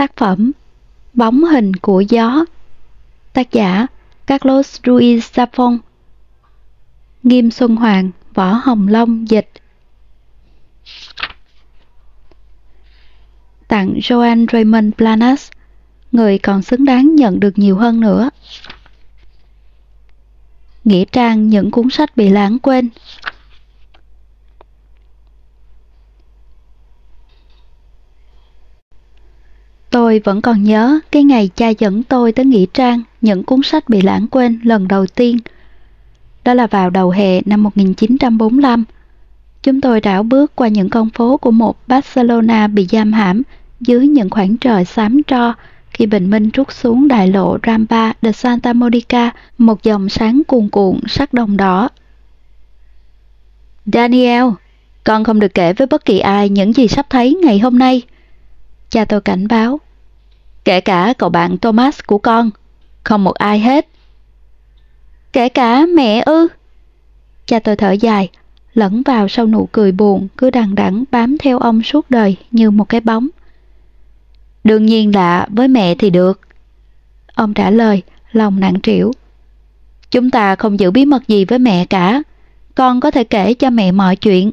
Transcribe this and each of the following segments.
Tác phẩm Bóng hình của gió. Tác giả Carlos Ruiz Zafón. Nghiêm Xuân Hoàng, Võ Hồng Long, dịch. Tặng Joan Raymond Planas, Người còn xứng đáng nhận được nhiều hơn nữa. Nghĩa trang những cuốn sách bị lãng quên. Tôi vẫn còn nhớ cái ngày cha dẫn tôi tới Nghĩa Trang những cuốn sách bị lãng quên lần đầu tiên. Đó là vào đầu hè năm 1945. Chúng tôi đảo bước qua những con phố của một Barcelona bị giam hãm dưới những khoảng trời xám tro khi bình minh rút xuống đại lộ Rambla de Santa Monica một dòng sáng cuồn cuộn sắc đồng đỏ. Daniel, con không được kể với bất kỳ ai những gì sắp thấy ngày hôm nay. Cha tôi cảnh báo. Kể cả cậu bạn Thomas của con, không một ai hết. Kể cả mẹ ư? Cha tôi thở dài, lẫn vào sau nụ cười buồn cứ đằng đẵng bám theo ông suốt đời như một cái bóng. Đương nhiên là với mẹ thì được. Ông trả lời, lòng nặng trĩu. Chúng ta không giữ bí mật gì với mẹ cả. Con có thể kể cho mẹ mọi chuyện.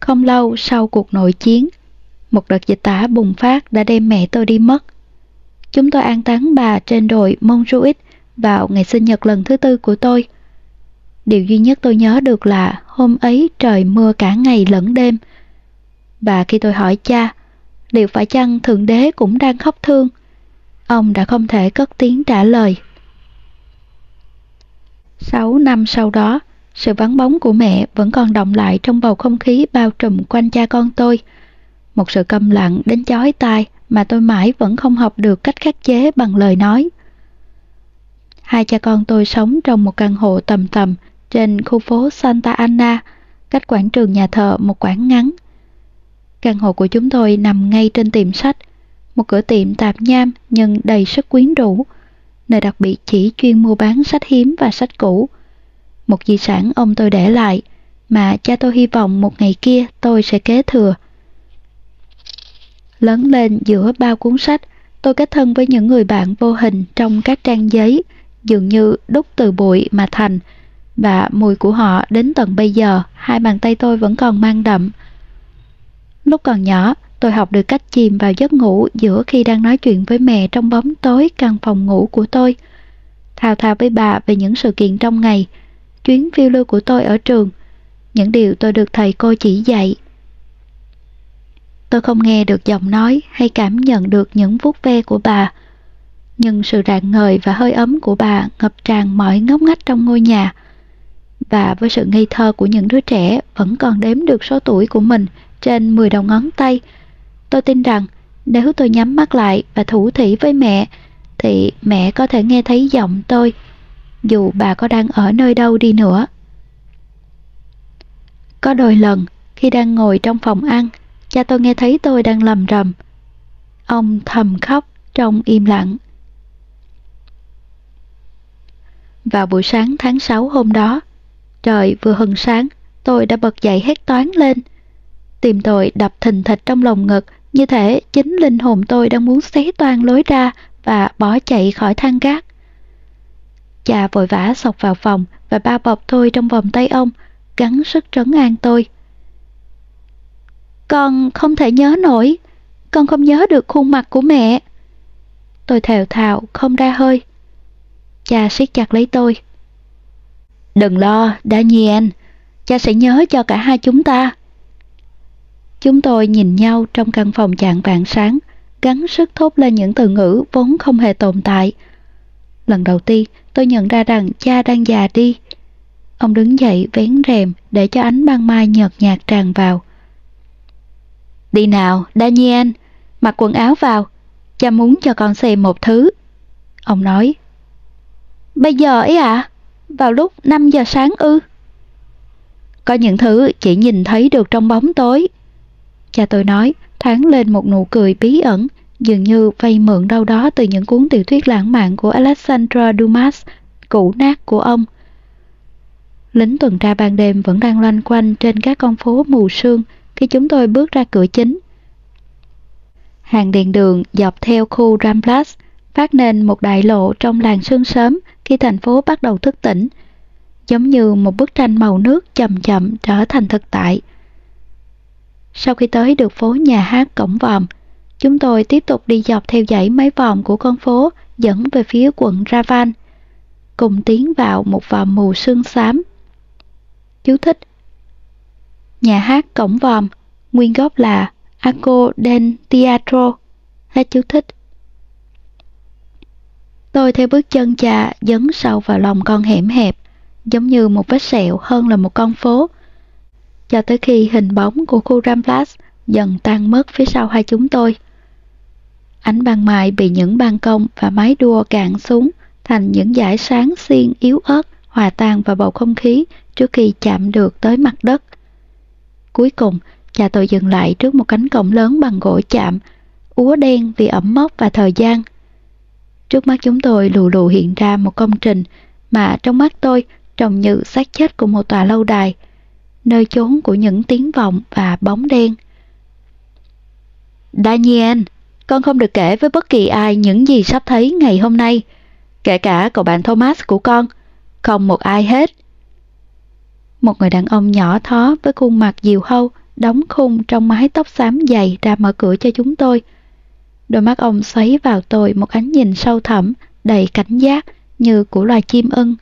Không lâu sau cuộc nội chiến, một đợt dịch tả bùng phát đã đem mẹ tôi đi mất. Chúng tôi an táng bà trên đồi Montjuic vào ngày sinh nhật lần thứ tư của tôi. Điều duy nhất tôi nhớ được là hôm ấy trời mưa cả ngày lẫn đêm. Và khi tôi hỏi cha, liệu phải chăng Thượng Đế cũng đang khóc thương? Ông đã không thể cất tiếng trả lời. Sáu năm sau đó, sự vắng bóng của mẹ vẫn còn động lại trong bầu không khí bao trùm quanh cha con tôi – một sự câm lặng đến chói tai mà tôi mãi vẫn không học được cách khắc chế bằng lời nói. Hai cha con tôi sống trong một căn hộ tầm tầm trên khu phố Santa Ana, cách quảng trường nhà thờ một quãng ngắn. Căn hộ của chúng tôi nằm ngay trên tiệm sách, một cửa tiệm tạp nham nhưng đầy sức quyến rũ, nơi đặc biệt chỉ chuyên mua bán sách hiếm và sách cũ. Một di sản ông tôi để lại mà cha tôi hy vọng một ngày kia tôi sẽ kế thừa. Lớn lên giữa bao cuốn sách, tôi kết thân với những người bạn vô hình trong các trang giấy, dường như đúc từ bụi mà thành, và mùi của họ đến tận bây giờ, hai bàn tay tôi vẫn còn mang đậm. Lúc còn nhỏ, tôi học được cách chìm vào giấc ngủ giữa khi đang nói chuyện với mẹ trong bóng tối căn phòng ngủ của tôi. Thao thao với bà về những sự kiện trong ngày, chuyến phiêu lưu của tôi ở trường, những điều tôi được thầy cô chỉ dạy Tôi không nghe được giọng nói hay cảm nhận được những vuốt ve của bà. Nhưng sự rạng ngời và hơi ấm của bà ngập tràn mọi ngóc ngách trong ngôi nhà. Và với sự ngây thơ của những đứa trẻ vẫn còn đếm được số tuổi của mình trên 10 đầu ngón tay, tôi tin rằng nếu tôi nhắm mắt lại và thủ thỉ với mẹ, thì mẹ có thể nghe thấy giọng tôi, dù bà có đang ở nơi đâu đi nữa. Có đôi lần, khi đang ngồi trong phòng ăn, cha tôi nghe thấy tôi đang lầm rầm. Ông thầm khóc trong im lặng. Vào buổi sáng tháng 6 hôm đó, trời vừa hừng sáng, tôi đã bật dậy hét toán lên. Tìm tôi đập thình thịch trong lồng ngực, như thể chính linh hồn tôi đang muốn xé toan lối ra và bỏ chạy khỏi thang gác. Cha vội vã sọc vào phòng và bao bọc tôi trong vòng tay ông, gắng sức trấn an tôi. Con không thể nhớ nổi. Con không nhớ được khuôn mặt của mẹ. Tôi thều thào, không ra hơi. Cha siết chặt lấy tôi. Đừng lo, Daniel. Cha sẽ nhớ cho cả hai chúng ta. Chúng tôi nhìn nhau trong căn phòng chạng vạn sáng, gắng sức thốt lên những từ ngữ vốn không hề tồn tại. Lần đầu tiên, tôi nhận ra rằng cha đang già đi. Ông đứng dậy vén rèm để cho ánh ban mai nhợt nhạt tràn vào. Đi nào, Daniel, mặc quần áo vào. Cha muốn cho con xem một thứ. Ông nói. Bây giờ ấy à? Vào lúc 5 giờ sáng ư? Có những thứ chỉ nhìn thấy được trong bóng tối. Cha tôi nói, thoáng lên một nụ cười bí ẩn, dường như vay mượn đâu đó từ những cuốn tiểu thuyết lãng mạn của Alexandra Dumas, cũ nát của ông. Lính tuần tra ban đêm vẫn đang loanh quanh trên các con phố mù sương, khi chúng tôi bước ra cửa chính. Hàng điện đường dọc theo khu Ramblas phát nên một đại lộ trong làng sương sớm khi thành phố bắt đầu thức tỉnh, giống như một bức tranh màu nước chậm chậm trở thành thực tại. Sau khi tới được phố nhà hát cổng vòm, chúng tôi tiếp tục đi dọc theo dãy mấy vòm của con phố dẫn về phía quận Ravan, cùng tiến vào một vòm mù sương xám. Chú thích Nhà hát cổng vòm, nguyên gốc là Arco del Teatro. Hết chú thích. Tôi theo bước chân cha dấn sâu vào lòng con hẻm hẹp, giống như một vết sẹo hơn là một con phố, cho tới khi hình bóng của khu Ramblas dần tan mất phía sau hai chúng tôi. Ánh ban mai bị những ban công và mái đua cạn xuống thành những dải sáng xiên yếu ớt hòa tan vào bầu không khí trước khi chạm được tới mặt đất. Cuối cùng, cha tôi dừng lại trước một cánh cổng lớn bằng gỗ chạm, úa đen vì ẩm mốc và thời gian. Trước mắt chúng tôi lù lù hiện ra một công trình mà trong mắt tôi trông như xác chết của một tòa lâu đài, nơi chốn của những tiếng vọng và bóng đen. Daniel, con không được kể với bất kỳ ai những gì sắp thấy ngày hôm nay, kể cả cậu bạn Thomas của con, không một ai hết. Một người đàn ông nhỏ thó với khuôn mặt diều hâu, đóng khung trong mái tóc xám dày ra mở cửa cho chúng tôi. Đôi mắt ông xoáy vào tôi một ánh nhìn sâu thẳm, đầy cảnh giác như của loài chim ưng.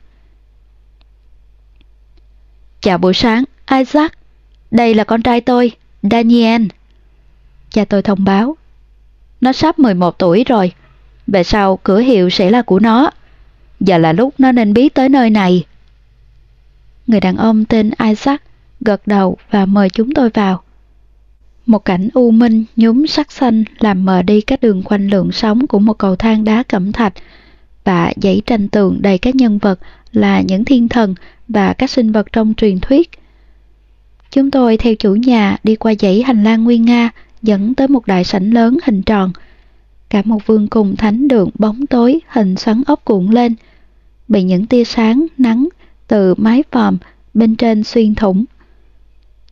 Chào buổi sáng, Isaac. Đây là con trai tôi, Daniel. Cha tôi thông báo. Nó sắp 11 tuổi rồi. Về sau cửa hiệu sẽ là của nó. Giờ là lúc nó nên biết tới nơi này. Người đàn ông tên Isaac gật đầu và mời chúng tôi vào. Một cảnh u minh nhúm sắc xanh làm mờ đi các đường quanh lượng sóng của một cầu thang đá cẩm thạch và dãy tranh tường đầy các nhân vật là những thiên thần và các sinh vật trong truyền thuyết. Chúng tôi theo chủ nhà đi qua dãy hành lang nguyên nga dẫn tới một đại sảnh lớn hình tròn. Cả một vương cùng thánh đường bóng tối hình xoắn ốc cuộn lên, bị những tia sáng, nắng từ mái vòm bên trên xuyên thủng.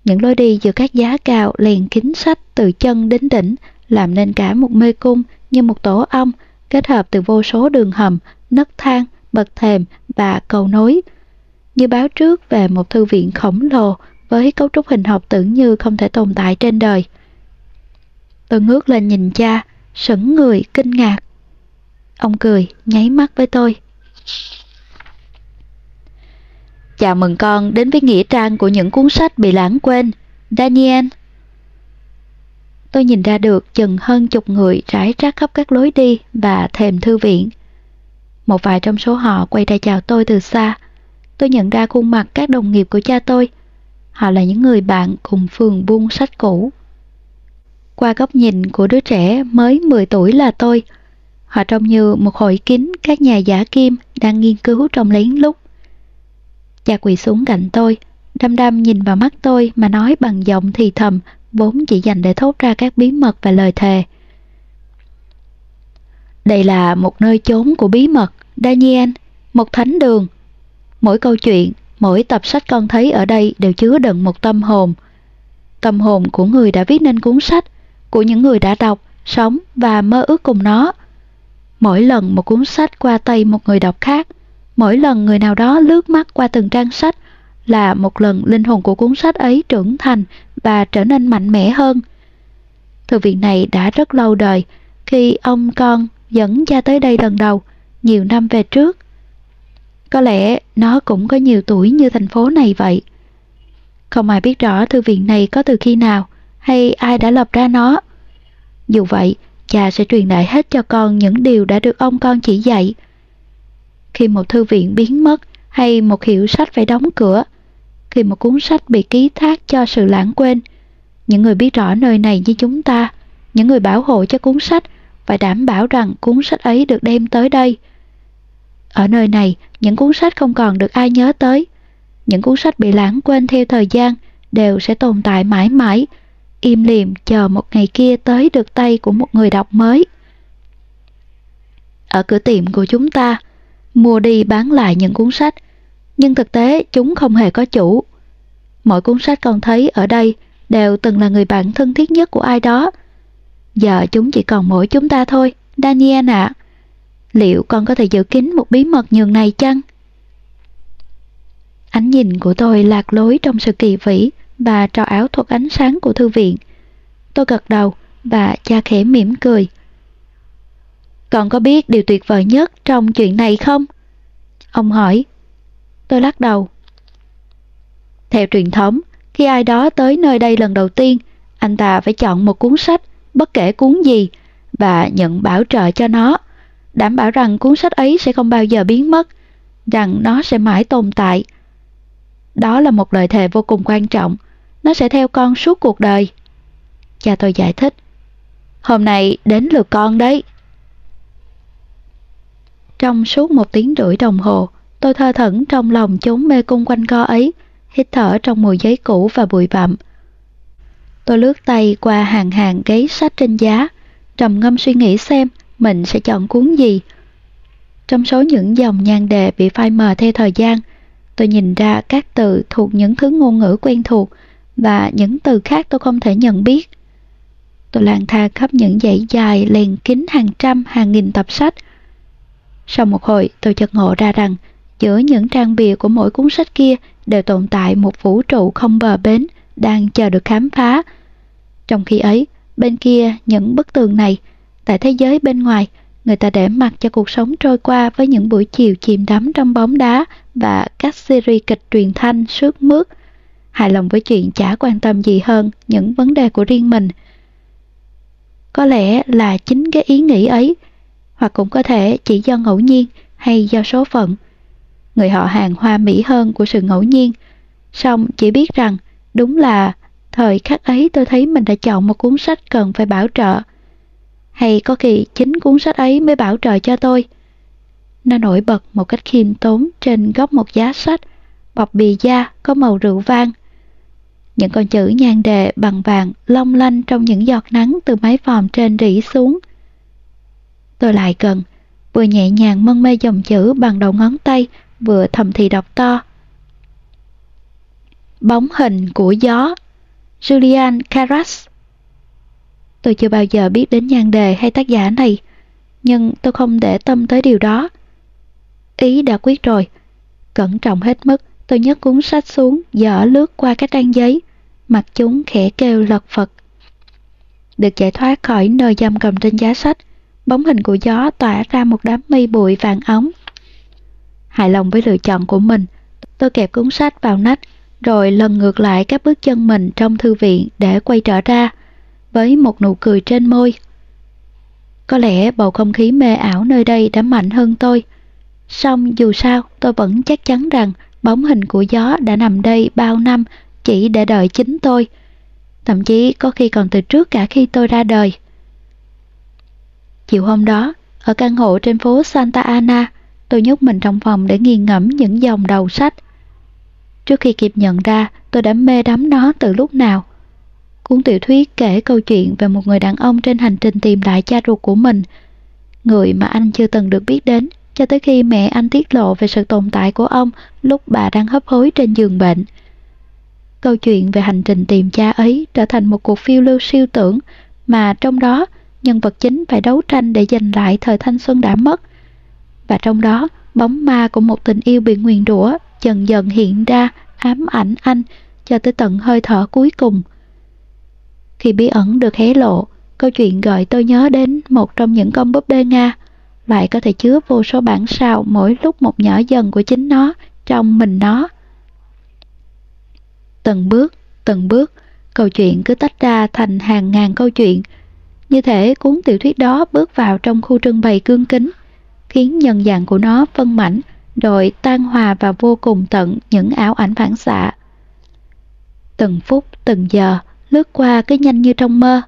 Những lối đi giữa các giá cao liền kính sách từ chân đến đỉnh làm nên cả một mê cung như một tổ ong kết hợp từ vô số đường hầm, nấc thang, bậc thềm và cầu nối. Như báo trước về một thư viện khổng lồ với cấu trúc hình học tưởng như không thể tồn tại trên đời. Tôi ngước lên nhìn cha, sững người, kinh ngạc. Ông cười, nháy mắt với tôi. Chào mừng con đến với nghĩa trang của những cuốn sách bị lãng quên. Daniel. Tôi nhìn ra được chừng hơn chục người rải rác khắp các lối đi và thềm thư viện. Một vài trong số họ quay ra chào tôi từ xa. Tôi nhận ra khuôn mặt các đồng nghiệp của cha tôi. Họ là những người bạn cùng phường buôn sách cũ. Qua góc nhìn của đứa trẻ mới 10 tuổi là tôi, họ trông như một hội kín các nhà giả kim đang nghiên cứu trong lén lút. Cha quỳ xuống cạnh tôi, đăm đăm nhìn vào mắt tôi mà nói bằng giọng thì thầm, vốn chỉ dành để thốt ra các bí mật và lời thề. Đây là một nơi chốn của bí mật, Daniel, một thánh đường. Mỗi câu chuyện, mỗi tập sách con thấy ở đây đều chứa đựng một tâm hồn. Tâm hồn của người đã viết nên cuốn sách, của những người đã đọc, sống và mơ ước cùng nó. Mỗi lần một cuốn sách qua tay một người đọc khác, Mỗi lần người nào đó lướt mắt qua từng trang sách là một lần linh hồn của cuốn sách ấy trưởng thành và trở nên mạnh mẽ hơn. Thư viện này đã rất lâu đời khi ông con dẫn cha tới đây lần đầu, nhiều năm về trước. Có lẽ nó cũng có nhiều tuổi như thành phố này vậy. Không ai biết rõ thư viện này có từ khi nào hay ai đã lập ra nó. Dù vậy, cha sẽ truyền lại hết cho con những điều đã được ông con chỉ dạy khi một thư viện biến mất hay một hiệu sách phải đóng cửa, khi một cuốn sách bị ký thác cho sự lãng quên. Những người biết rõ nơi này như chúng ta, những người bảo hộ cho cuốn sách phải đảm bảo rằng cuốn sách ấy được đem tới đây. Ở nơi này, những cuốn sách không còn được ai nhớ tới. Những cuốn sách bị lãng quên theo thời gian đều sẽ tồn tại mãi mãi, im lìm chờ một ngày kia tới được tay của một người đọc mới. Ở cửa tiệm của chúng ta, mua đi bán lại những cuốn sách, nhưng thực tế chúng không hề có chủ. Mỗi cuốn sách con thấy ở đây đều từng là người bạn thân thiết nhất của ai đó. Giờ chúng chỉ còn mỗi chúng ta thôi, Daniel ạ. Liệu con có thể giữ kín một bí mật nhường này chăng? Ánh nhìn của tôi lạc lối trong sự kỳ vĩ và trò ảo thuật ánh sáng của thư viện. Tôi gật đầu và cha khẽ mỉm cười. Con có biết điều tuyệt vời nhất trong chuyện này không? Ông hỏi. Tôi lắc đầu. Theo truyền thống, khi ai đó tới nơi đây lần đầu tiên, anh ta phải chọn một cuốn sách, bất kể cuốn gì, và nhận bảo trợ cho nó. Đảm bảo rằng cuốn sách ấy sẽ không bao giờ biến mất, rằng nó sẽ mãi tồn tại. Đó là một lời thề vô cùng quan trọng, nó sẽ theo con suốt cuộc đời. Cha tôi giải thích. Hôm nay đến lượt con đấy. Trong suốt một tiếng rưỡi đồng hồ, tôi thơ thẩn trong lòng chốn mê cung quanh co ấy, hít thở trong mùi giấy cũ và bụi bặm. Tôi lướt tay qua hàng hàng gáy sách trên giá, trầm ngâm suy nghĩ xem mình sẽ chọn cuốn gì. Trong số những dòng nhan đề bị phai mờ theo thời gian, tôi nhìn ra các từ thuộc những thứ ngôn ngữ quen thuộc và những từ khác tôi không thể nhận biết. Tôi lang thang khắp những dãy dài liền kín hàng trăm hàng nghìn tập sách. Sau một hồi tôi chợt ngộ ra rằng giữa những trang bìa của mỗi cuốn sách kia đều tồn tại một vũ trụ không bờ bến đang chờ được khám phá. Trong khi ấy, bên kia những bức tường này, tại thế giới bên ngoài, người ta để mặc cho cuộc sống trôi qua với những buổi chiều chìm đắm trong bóng đá và các series kịch truyền thanh sướt mướt, hài lòng với chuyện chả quan tâm gì hơn những vấn đề của riêng mình. Có lẽ là chính cái ý nghĩ ấy, hoặc cũng có thể chỉ do ngẫu nhiên hay do số phận. Người họ hàng hoa mỹ hơn của sự ngẫu nhiên, song chỉ biết rằng đúng là thời khắc ấy tôi thấy mình đã chọn một cuốn sách cần phải bảo trợ. Hay có khi chính cuốn sách ấy mới bảo trợ cho tôi. Nó nổi bật một cách khiêm tốn trên góc một giá sách, bọc bì da có màu rượu vang. Những con chữ nhan đề bằng vàng long lanh trong những giọt nắng từ mái vòm trên rỉ xuống. Tôi lại gần, vừa nhẹ nhàng mân mê dòng chữ bằng đầu ngón tay, vừa thầm thì đọc to. Bóng hình của gió Julian Carras Tôi chưa bao giờ biết đến nhan đề hay tác giả này, nhưng tôi không để tâm tới điều đó. Ý đã quyết rồi. Cẩn trọng hết mức, tôi nhấc cuốn sách xuống, dở lướt qua các trang giấy, mặt chúng khẽ kêu lật phật. Được giải thoát khỏi nơi giam cầm trên giá sách, bóng hình của gió tỏa ra một đám mây bụi vàng ống. Hài lòng với lựa chọn của mình, tôi kẹp cuốn sách vào nách, rồi lần ngược lại các bước chân mình trong thư viện để quay trở ra, với một nụ cười trên môi. Có lẽ bầu không khí mê ảo nơi đây đã mạnh hơn tôi, song dù sao tôi vẫn chắc chắn rằng bóng hình của gió đã nằm đây bao năm chỉ để đợi chính tôi, thậm chí có khi còn từ trước cả khi tôi ra đời. Chiều hôm đó, ở căn hộ trên phố Santa Ana, tôi nhốt mình trong phòng để nghiền ngẫm những dòng đầu sách. Trước khi kịp nhận ra, tôi đã mê đắm nó từ lúc nào. Cuốn tiểu thuyết kể câu chuyện về một người đàn ông trên hành trình tìm lại cha ruột của mình, người mà anh chưa từng được biết đến cho tới khi mẹ anh tiết lộ về sự tồn tại của ông lúc bà đang hấp hối trên giường bệnh. Câu chuyện về hành trình tìm cha ấy trở thành một cuộc phiêu lưu siêu tưởng mà trong đó nhân vật chính phải đấu tranh để giành lại thời thanh xuân đã mất. Và trong đó, bóng ma của một tình yêu bị nguyền rủa dần dần hiện ra ám ảnh anh cho tới tận hơi thở cuối cùng. Khi bí ẩn được hé lộ, câu chuyện gợi tôi nhớ đến một trong những con búp bê Nga, lại có thể chứa vô số bản sao mỗi lúc một nhỏ dần của chính nó trong mình nó. Từng bước, từng bước, câu chuyện cứ tách ra thành hàng ngàn câu chuyện. Như thể cuốn tiểu thuyết đó bước vào trong khu trưng bày cương kính, khiến nhân dạng của nó phân mảnh, rồi tan hòa và vô cùng tận những ảo ảnh phản xạ. Từng phút, từng giờ, lướt qua cứ nhanh như trong mơ.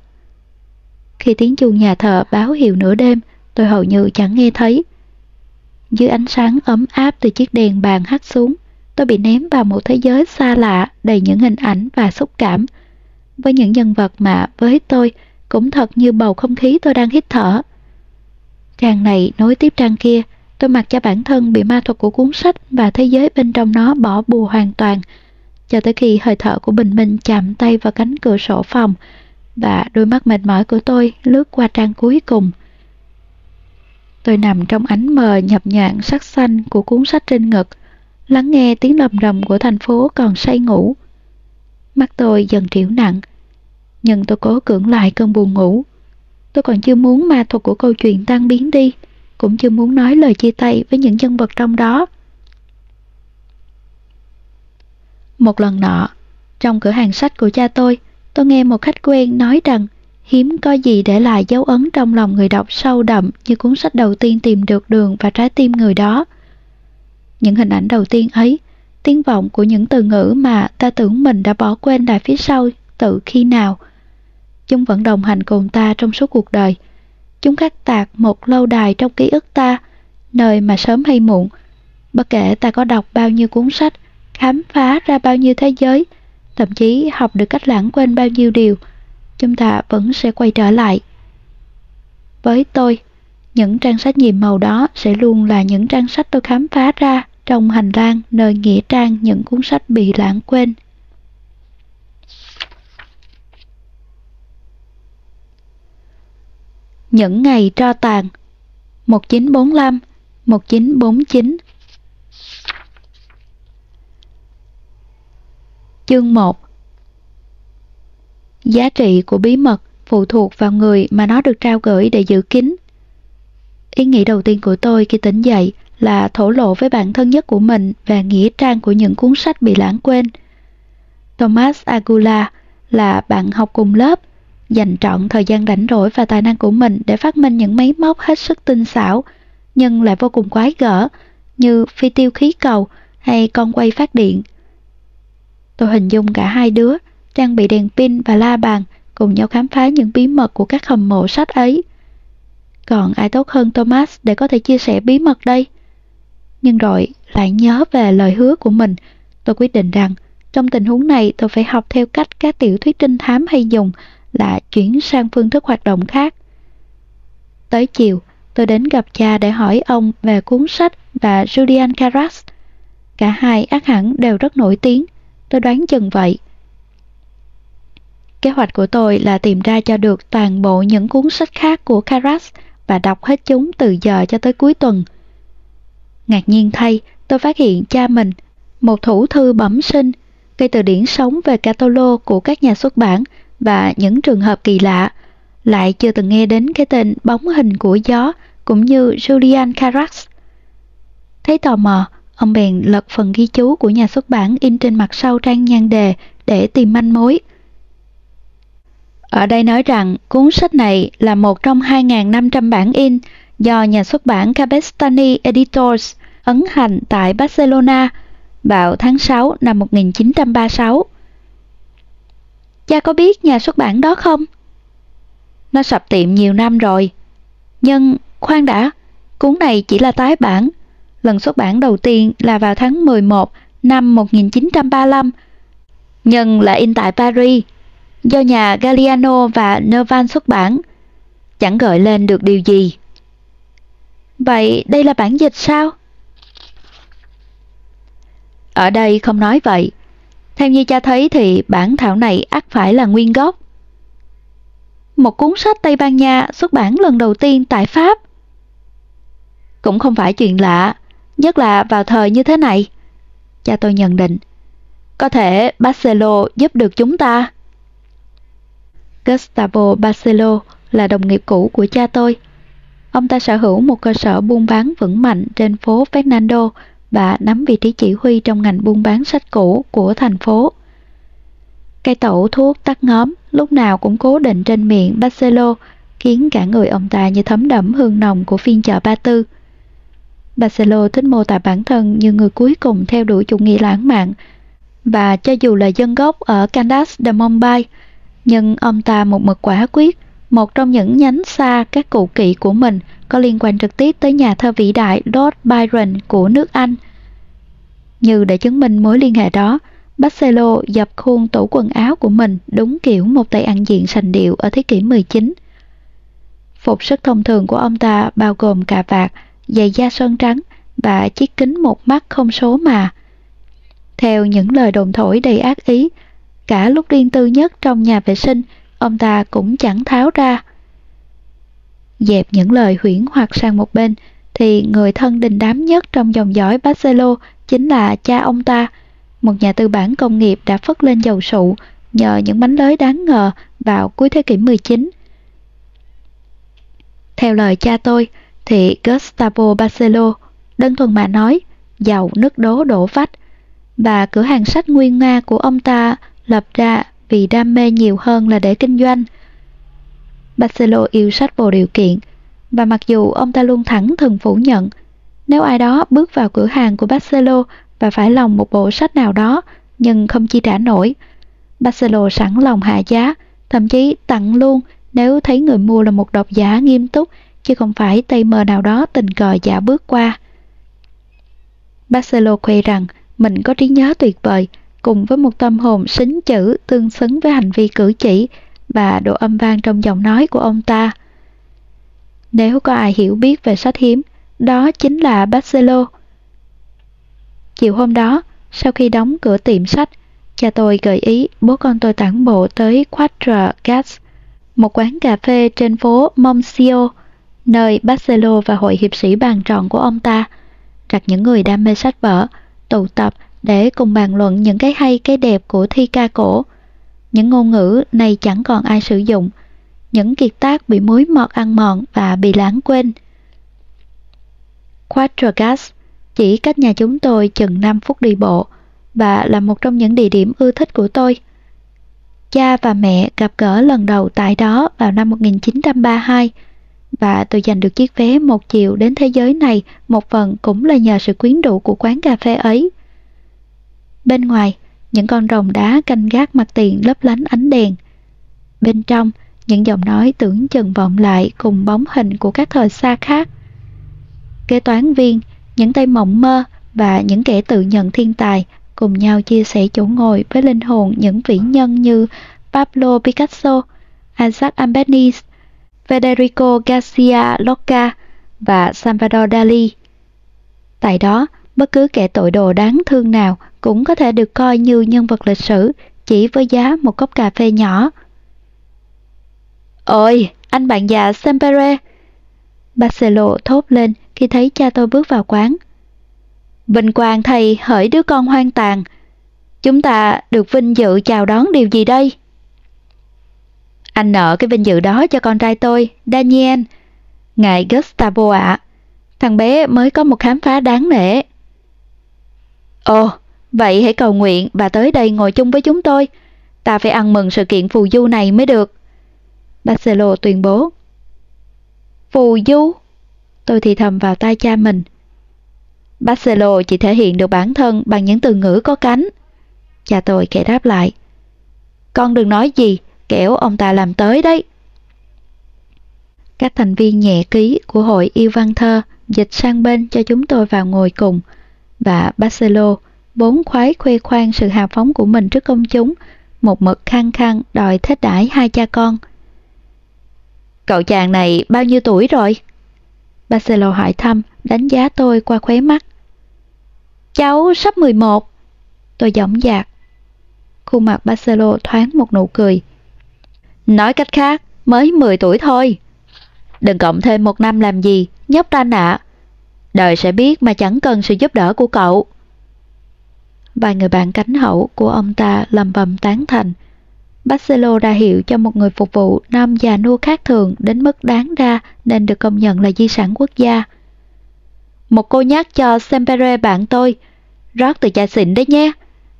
Khi tiếng chuông nhà thờ báo hiệu nửa đêm, tôi hầu như chẳng nghe thấy. Dưới ánh sáng ấm áp từ chiếc đèn bàn hắt xuống, tôi bị ném vào một thế giới xa lạ đầy những hình ảnh và xúc cảm. Với những nhân vật mà với tôi cũng thật như bầu không khí tôi đang hít thở. Trang này nối tiếp trang kia, tôi mặc cho bản thân bị ma thuật của cuốn sách và thế giới bên trong nó bỏ bùa hoàn toàn, cho tới khi hơi thở của bình minh chạm tay vào cánh cửa sổ phòng và đôi mắt mệt mỏi của tôi lướt qua trang cuối cùng. Tôi nằm trong ánh mờ nhập nhạn sắc xanh của cuốn sách trên ngực, lắng nghe tiếng lầm rầm của thành phố còn say ngủ. Mắt tôi dần triểu nặng, nhưng tôi cố cưỡng lại cơn buồn ngủ. Tôi còn chưa muốn ma thuật của câu chuyện tan biến đi, cũng chưa muốn nói lời chia tay với những nhân vật trong đó. Một lần nọ, trong cửa hàng sách của cha tôi, tôi nghe một khách quen nói rằng hiếm có gì để lại dấu ấn trong lòng người đọc sâu đậm như cuốn sách đầu tiên tìm được đường và trái tim người đó. Những hình ảnh đầu tiên ấy, tiếng vọng của những từ ngữ mà ta tưởng mình đã bỏ quên lại phía sau từ khi nào. Chúng vẫn đồng hành cùng ta trong suốt cuộc đời. Chúng khắc tạc một lâu đài trong ký ức ta, nơi mà sớm hay muộn, bất kể ta có đọc bao nhiêu cuốn sách, khám phá ra bao nhiêu thế giới, thậm chí học được cách lãng quên bao nhiêu điều, chúng ta vẫn sẽ quay trở lại. Với tôi, những trang sách nhiệm màu đó sẽ luôn là những trang sách tôi khám phá ra trong hành lang nơi nghĩa trang những cuốn sách bị lãng quên. Những ngày tro tàn 1945 1949 Chương 1 Giá trị của bí mật phụ thuộc vào người mà nó được trao gửi để giữ kín. Ý nghĩ đầu tiên của tôi khi tỉnh dậy là thổ lộ với bạn thân nhất của mình và nghĩa trang của những cuốn sách bị lãng quên. Thomas Agula là bạn học cùng lớp, dành trọn thời gian rảnh rỗi và tài năng của mình để phát minh những máy móc hết sức tinh xảo, nhưng lại vô cùng quái gở, như phi tiêu khí cầu hay con quay phát điện. Tôi hình dung cả hai đứa trang bị đèn pin và la bàn cùng nhau khám phá những bí mật của các hầm mộ sách ấy. Còn ai tốt hơn Thomas để có thể chia sẻ bí mật đây? Nhưng rồi lại nhớ về lời hứa của mình, tôi quyết định rằng trong tình huống này tôi phải học theo cách các tiểu thuyết trinh thám hay dùng là chuyển sang phương thức hoạt động khác. Tới chiều, tôi đến gặp cha để hỏi ông về cuốn sách và Julian Carras. Cả hai ác hẳn đều rất nổi tiếng, tôi đoán chừng vậy. Kế hoạch của tôi là tìm ra cho được toàn bộ những cuốn sách khác của Carras và đọc hết chúng từ giờ cho tới cuối tuần. Ngạc nhiên thay, tôi phát hiện cha mình, một thủ thư bẩm sinh, cây từ điển sống về Catalo của các nhà xuất bản và những trường hợp kỳ lạ, lại chưa từng nghe đến cái tên bóng hình của gió cũng như Julian Carax Thấy tò mò, ông bèn lật phần ghi chú của nhà xuất bản in trên mặt sau trang nhan đề để tìm manh mối. Ở đây nói rằng cuốn sách này là một trong 2.500 bản in do nhà xuất bản Cabestany Editors ấn hành tại Barcelona vào tháng 6 năm 1936. Cha có biết nhà xuất bản đó không? Nó sập tiệm nhiều năm rồi. Nhưng khoan đã, cuốn này chỉ là tái bản. Lần xuất bản đầu tiên là vào tháng 11 năm 1935, nhưng là in tại Paris do nhà Galliano và Nervan xuất bản, chẳng gợi lên được điều gì. Vậy đây là bản dịch sao? Ở đây không nói vậy. Theo như cha thấy thì bản thảo này ắt phải là nguyên gốc. Một cuốn sách Tây Ban Nha xuất bản lần đầu tiên tại Pháp. Cũng không phải chuyện lạ, nhất là vào thời như thế này. Cha tôi nhận định, có thể Barcelo giúp được chúng ta. Gustavo Barcelo là đồng nghiệp cũ của cha tôi. Ông ta sở hữu một cơ sở buôn bán vững mạnh trên phố Fernando và nắm vị trí chỉ huy trong ngành buôn bán sách cũ của thành phố. Cây tẩu thuốc tắt ngóm lúc nào cũng cố định trên miệng Barcelo khiến cả người ông ta như thấm đẫm hương nồng của phiên chợ Ba Tư. Barcelo thích mô tả bản thân như người cuối cùng theo đuổi chủ nghĩa lãng mạn và cho dù là dân gốc ở Candace de Mumbai, nhưng ông ta một mực quả quyết, một trong những nhánh xa các cụ kỵ của mình có liên quan trực tiếp tới nhà thơ vĩ đại Lord Byron của nước Anh. Như để chứng minh mối liên hệ đó, Barcelo dập khuôn tủ quần áo của mình đúng kiểu một tay ăn diện sành điệu ở thế kỷ 19. Phục sức thông thường của ông ta bao gồm cà vạt, giày da sơn trắng và chiếc kính một mắt không số mà. Theo những lời đồn thổi đầy ác ý, cả lúc riêng tư nhất trong nhà vệ sinh, ông ta cũng chẳng tháo ra. Dẹp những lời huyễn hoặc sang một bên, thì người thân đình đám nhất trong dòng dõi Barcelo chính là cha ông ta, một nhà tư bản công nghiệp đã phất lên dầu sụ nhờ những bánh lới đáng ngờ vào cuối thế kỷ 19. Theo lời cha tôi, thì Gustavo Barcelo, đơn thuần mà nói, giàu nứt đố đổ vách, và cửa hàng sách nguyên nga của ông ta lập ra vì đam mê nhiều hơn là để kinh doanh. Barcelo yêu sách vô điều kiện, và mặc dù ông ta luôn thẳng thừng phủ nhận, nếu ai đó bước vào cửa hàng của Barcelo và phải lòng một bộ sách nào đó nhưng không chi trả nổi, Barcelo sẵn lòng hạ giá, thậm chí tặng luôn nếu thấy người mua là một độc giả nghiêm túc chứ không phải tay mờ nào đó tình cờ giả bước qua. Barcelo khoe rằng mình có trí nhớ tuyệt vời cùng với một tâm hồn xính chữ tương xứng với hành vi cử chỉ và độ âm vang trong giọng nói của ông ta. Nếu có ai hiểu biết về sách hiếm, đó chính là Barcelo. Chiều hôm đó, sau khi đóng cửa tiệm sách, cha tôi gợi ý bố con tôi tản bộ tới Quattro Gas, một quán cà phê trên phố Moncio, nơi Barcelo và hội hiệp sĩ bàn tròn của ông ta, đặt những người đam mê sách vở, tụ tập để cùng bàn luận những cái hay cái đẹp của thi ca cổ. Những ngôn ngữ này chẳng còn ai sử dụng, những kiệt tác bị muối mọt ăn mòn và bị lãng quên. Quatragas chỉ cách nhà chúng tôi chừng 5 phút đi bộ và là một trong những địa điểm ưa thích của tôi. Cha và mẹ gặp gỡ lần đầu tại đó vào năm 1932 và tôi giành được chiếc vé một chiều đến thế giới này một phần cũng là nhờ sự quyến rũ của quán cà phê ấy. Bên ngoài, những con rồng đá canh gác mặt tiền lấp lánh ánh đèn. Bên trong, những giọng nói tưởng chừng vọng lại cùng bóng hình của các thời xa khác. Kế toán viên, những tay mộng mơ và những kẻ tự nhận thiên tài cùng nhau chia sẻ chỗ ngồi với linh hồn những vĩ nhân như Pablo Picasso, Isaac Albeniz, Federico Garcia Lorca và Salvador Dali. Tại đó, bất cứ kẻ tội đồ đáng thương nào cũng có thể được coi như nhân vật lịch sử chỉ với giá một cốc cà phê nhỏ. Ôi, anh bạn già Sempere! Barcelo thốt lên khi thấy cha tôi bước vào quán. Bình quang thầy hỡi đứa con hoang tàn. Chúng ta được vinh dự chào đón điều gì đây? Anh nợ cái vinh dự đó cho con trai tôi, Daniel. Ngài Gustavo ạ. Thằng bé mới có một khám phá đáng nể. Ồ, vậy hãy cầu nguyện và tới đây ngồi chung với chúng tôi. Ta phải ăn mừng sự kiện phù du này mới được. Barcelo tuyên bố. Phù du? Tôi thì thầm vào tai cha mình. Barcelo chỉ thể hiện được bản thân bằng những từ ngữ có cánh. Cha tôi kể đáp lại. Con đừng nói gì, kẻo ông ta làm tới đấy. Các thành viên nhẹ ký của hội yêu văn thơ dịch sang bên cho chúng tôi vào ngồi cùng và Barcelo bốn khoái khoe khoang sự hào phóng của mình trước công chúng, một mực khăng khăng đòi thết đãi hai cha con. Cậu chàng này bao nhiêu tuổi rồi? Barcelo hỏi thăm, đánh giá tôi qua khóe mắt. Cháu sắp 11. Tôi giọng dạc. Khuôn mặt Barcelo thoáng một nụ cười. Nói cách khác, mới 10 tuổi thôi. Đừng cộng thêm một năm làm gì, nhóc ta ạ. Đời sẽ biết mà chẳng cần sự giúp đỡ của cậu. Vài người bạn cánh hậu của ông ta lầm bầm tán thành. Barcelo ra hiệu cho một người phục vụ nam già nua khác thường đến mức đáng ra nên được công nhận là di sản quốc gia. Một cô nhắc cho Sempere bạn tôi, rót từ trà xịn đấy nhé,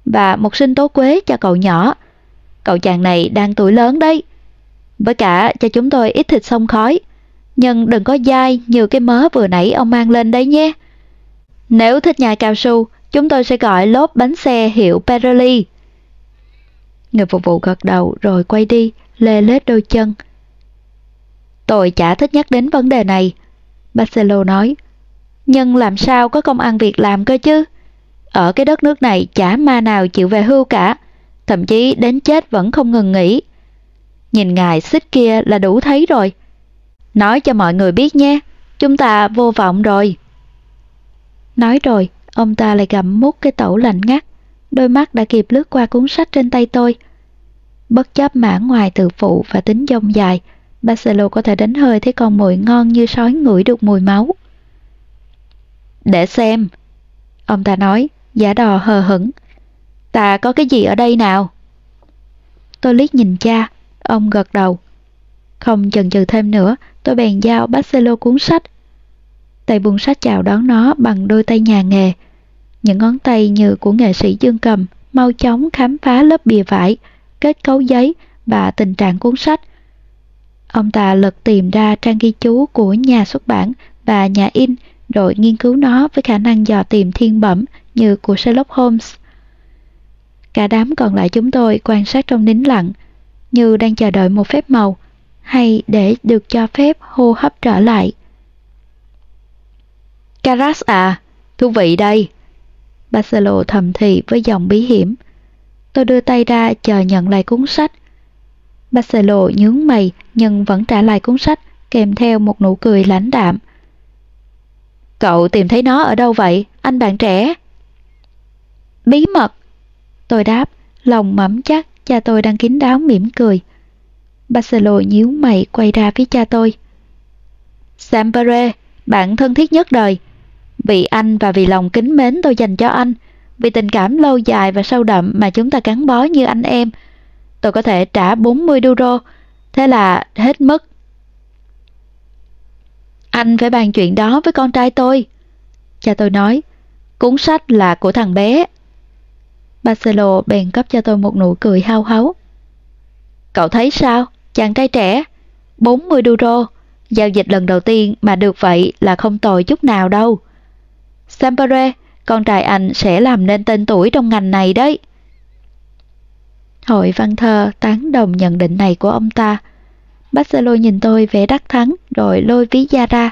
và một sinh tố quế cho cậu nhỏ. Cậu chàng này đang tuổi lớn đấy. Với cả cho chúng tôi ít thịt sông khói, nhưng đừng có dai như cái mớ vừa nãy ông mang lên đấy nhé. Nếu thích nhai cao su, chúng tôi sẽ gọi lốp bánh xe hiệu Pirelli. Người phục vụ gật đầu rồi quay đi, lê lết đôi chân. Tôi chả thích nhắc đến vấn đề này, Barcelo nói. Nhưng làm sao có công ăn việc làm cơ chứ? Ở cái đất nước này chả ma nào chịu về hưu cả, thậm chí đến chết vẫn không ngừng nghỉ. Nhìn ngài xích kia là đủ thấy rồi. Nói cho mọi người biết nhé, chúng ta vô vọng rồi. Nói rồi, ông ta lại gặm mút cái tẩu lạnh ngắt, đôi mắt đã kịp lướt qua cuốn sách trên tay tôi. Bất chấp mã ngoài tự phụ và tính dông dài, Barcelo có thể đánh hơi thấy con mồi ngon như sói ngửi được mùi máu. Để xem, ông ta nói, giả đò hờ hững. Ta có cái gì ở đây nào? Tôi liếc nhìn cha, ông gật đầu. Không chần chừ thêm nữa, tôi bèn giao Barcelo cuốn sách. Tay buông sách chào đón nó bằng đôi tay nhà nghề. Những ngón tay như của nghệ sĩ dương cầm, mau chóng khám phá lớp bìa vải, kết cấu giấy và tình trạng cuốn sách. Ông ta lật tìm ra trang ghi chú của nhà xuất bản và nhà in rồi nghiên cứu nó với khả năng dò tìm thiên bẩm như của Sherlock Holmes. Cả đám còn lại chúng tôi quan sát trong nín lặng, như đang chờ đợi một phép màu, hay để được cho phép hô hấp trở lại. Caras à, thú vị đây. Barcelo thầm thì với giọng bí hiểm. Tôi đưa tay ra chờ nhận lại cuốn sách. Barcelo nhướng mày nhưng vẫn trả lại cuốn sách kèm theo một nụ cười lãnh đạm. Cậu tìm thấy nó ở đâu vậy, anh bạn trẻ? Bí mật. Tôi đáp, lòng mẫm chắc cha tôi đang kín đáo mỉm cười. Barcelo nhíu mày quay ra phía cha tôi. Sampere, bạn thân thiết nhất đời. Vì anh và vì lòng kính mến tôi dành cho anh, vì tình cảm lâu dài và sâu đậm mà chúng ta gắn bó như anh em, tôi có thể trả 40 euro, thế là hết mức. Anh phải bàn chuyện đó với con trai tôi. Cha tôi nói, cuốn sách là của thằng bé. Barcelo bèn cấp cho tôi một nụ cười hao hấu Cậu thấy sao, chàng trai trẻ, 40 euro, giao dịch lần đầu tiên mà được vậy là không tồi chút nào đâu. Sampere, con trai anh sẽ làm nên tên tuổi trong ngành này đấy. Hội văn thơ tán đồng nhận định này của ông ta. Barcelo nhìn tôi vẻ đắc thắng rồi lôi ví da ra.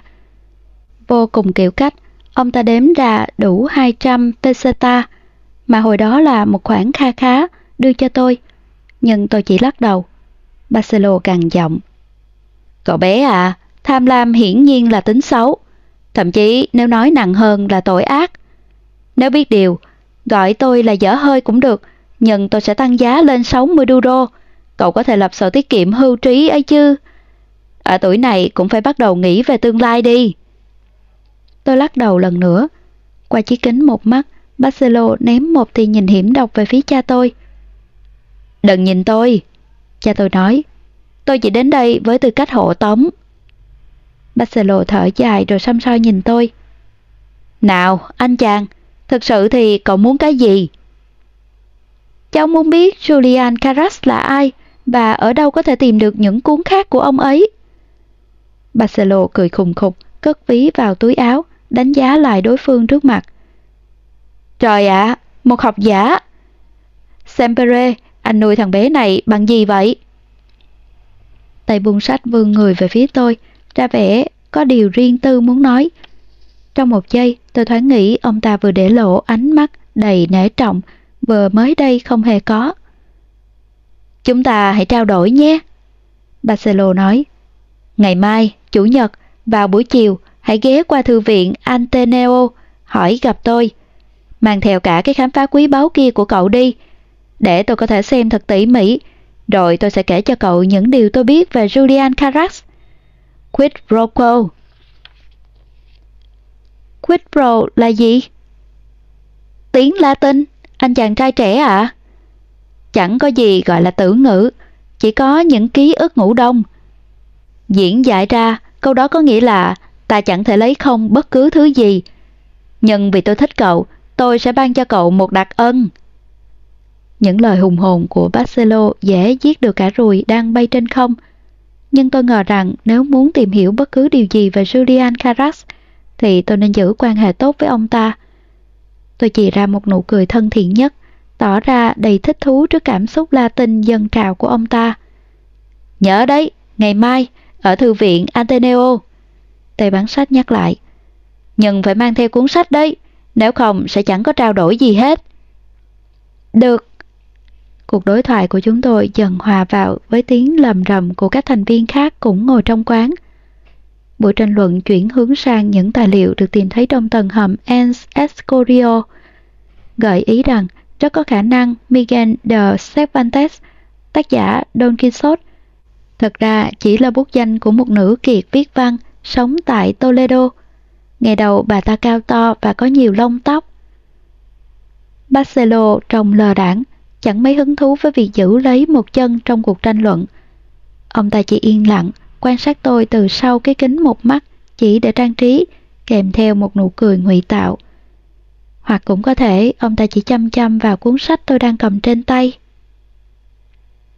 Vô cùng kiểu cách, ông ta đếm ra đủ 200 peseta, mà hồi đó là một khoản kha khá đưa cho tôi. Nhưng tôi chỉ lắc đầu. Barcelo càng giọng. Cậu bé à, tham lam hiển nhiên là tính xấu. Thậm chí nếu nói nặng hơn là tội ác. Nếu biết điều, gọi tôi là dở hơi cũng được, nhưng tôi sẽ tăng giá lên 60 euro. Cậu có thể lập sổ tiết kiệm hưu trí ấy chứ. Ở tuổi này cũng phải bắt đầu nghĩ về tương lai đi. Tôi lắc đầu lần nữa. Qua chiếc kính một mắt, Barcelo ném một tia nhìn hiểm độc về phía cha tôi. Đừng nhìn tôi, cha tôi nói. Tôi chỉ đến đây với tư cách hộ tống. Barcelo thở dài rồi xăm soi nhìn tôi. Nào, anh chàng, thực sự thì cậu muốn cái gì? Cháu muốn biết Julian Carras là ai và ở đâu có thể tìm được những cuốn khác của ông ấy. Barcelo cười khùng khục, cất ví vào túi áo, đánh giá lại đối phương trước mặt. Trời ạ, một học giả. Sempere, anh nuôi thằng bé này bằng gì vậy? Tay buông sách vươn người về phía tôi, ra vẻ có điều riêng tư muốn nói. Trong một giây, tôi thoáng nghĩ ông ta vừa để lộ ánh mắt đầy nể trọng, vừa mới đây không hề có. Chúng ta hãy trao đổi nhé. Barcelo nói. Ngày mai, Chủ nhật, vào buổi chiều, hãy ghé qua thư viện Anteneo, hỏi gặp tôi. Mang theo cả cái khám phá quý báu kia của cậu đi, để tôi có thể xem thật tỉ mỉ, rồi tôi sẽ kể cho cậu những điều tôi biết về Julian Carax. Quid pro quo. Quid pro là gì? Tiếng Latin, anh chàng trai trẻ ạ. À? Chẳng có gì gọi là tử ngữ, chỉ có những ký ức ngủ đông. Diễn giải ra, câu đó có nghĩa là ta chẳng thể lấy không bất cứ thứ gì. Nhưng vì tôi thích cậu, tôi sẽ ban cho cậu một đặc ân. Những lời hùng hồn của Barcelo dễ giết được cả ruồi đang bay trên không. Nhưng tôi ngờ rằng nếu muốn tìm hiểu bất cứ điều gì về Julian Carras, thì tôi nên giữ quan hệ tốt với ông ta. Tôi chỉ ra một nụ cười thân thiện nhất, tỏ ra đầy thích thú trước cảm xúc Latin dân trào của ông ta. Nhớ đấy, ngày mai, ở thư viện Ateneo. Tề bán sách nhắc lại. Nhưng phải mang theo cuốn sách đấy, nếu không sẽ chẳng có trao đổi gì hết. Được. Cuộc đối thoại của chúng tôi dần hòa vào với tiếng lầm rầm của các thành viên khác cũng ngồi trong quán. Buổi tranh luận chuyển hướng sang những tài liệu được tìm thấy trong tầng hầm Ens Escorio, gợi ý rằng rất có khả năng Miguel de Cervantes tác giả Don Quixote. Thật ra chỉ là bút danh của một nữ kiệt viết văn sống tại Toledo. Ngày đầu bà ta cao to và có nhiều lông tóc. Barcelo trông lờ đảng, chẳng mấy hứng thú với việc giữ lấy một chân trong cuộc tranh luận. Ông ta chỉ yên lặng, quan sát tôi từ sau cái kính một mắt, chỉ để trang trí, kèm theo một nụ cười ngụy tạo. Hoặc cũng có thể ông ta chỉ chăm chăm vào cuốn sách tôi đang cầm trên tay.